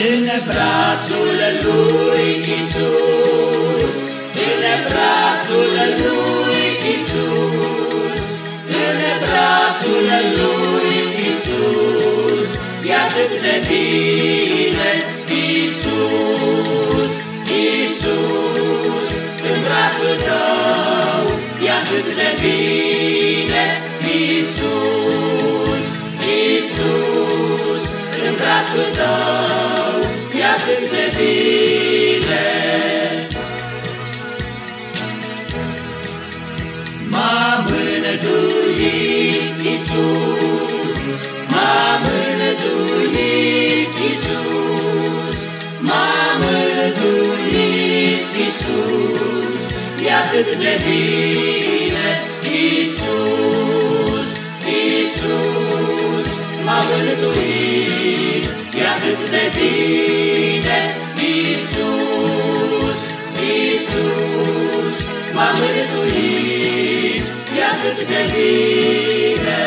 În brațul lui Isus, în brațul lui Isus, în brațul lui Isus, e atât de bine Isus, Isus, în brațul tău, e atât de bine Isus, Isus, în brațul tău, atât de bine. M-a mânătuit Iisus, m-a mânătuit Iisus, m-a mânătuit Iisus, e atât de bine Iisus, Iisus, m-a mânătuit, e atât de bine m-a mântuit, e atât de bine.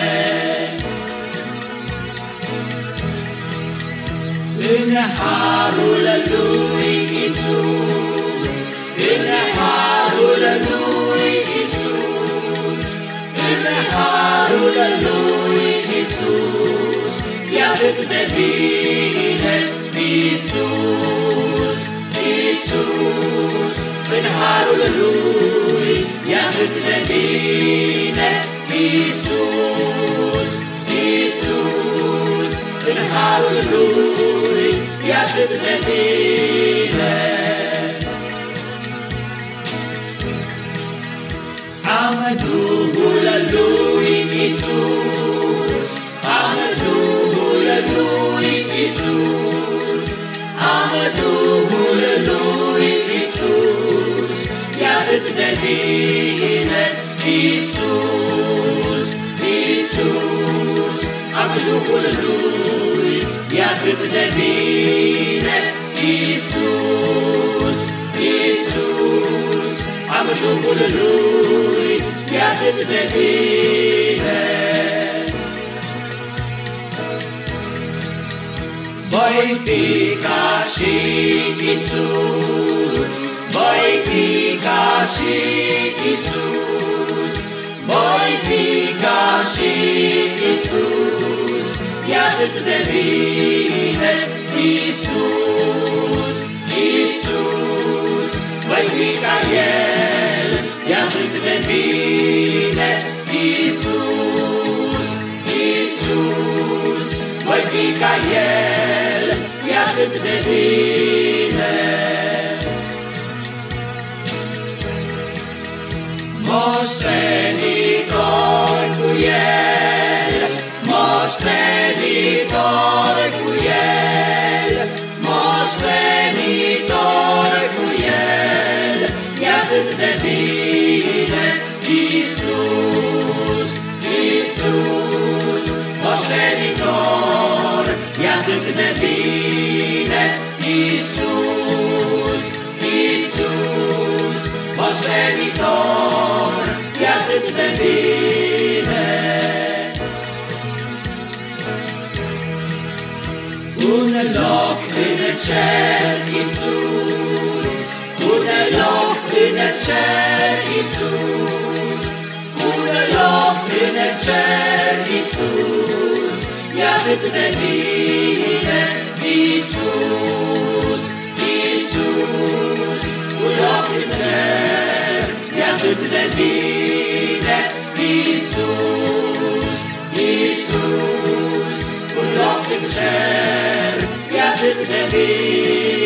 În harul lui Iisus, în harul lui Iisus, în harul lui Iisus, e atât de bine Iisus, Iisus, în harul lui e atât de bine Iisus, Iisus, în harul lui e atât de bine. Am Duhul lui Iisus, am Duhul lui Iisus, am Duhul lui Iisus, e atât de bine Duhul lui, e atât de bine Iisus, Iisus, am Duhul lui, e atât de bine. Voi fi ca și Isus, voi fi ca și Isus, voi fi ca și Isus, e atât de bine Isus, Isus, voi fi ca El, e atât de bine Isus, Isus, voi fi ca El, moștenitor cu El, moștenitor cu El, e atât de bine Iisus, Iisus, moștenitor, e atât de bine Iisus, Iisus, moștenitor, e atât de bine. Un loc în cer, Iisus, un loc în cer, Iisus, un loc în cer, Iisus, e atât de bine, Iisus, Iisus, un loc în cer, e atât de bine, Iisus, Iisus, un loc în cer, cât de bine.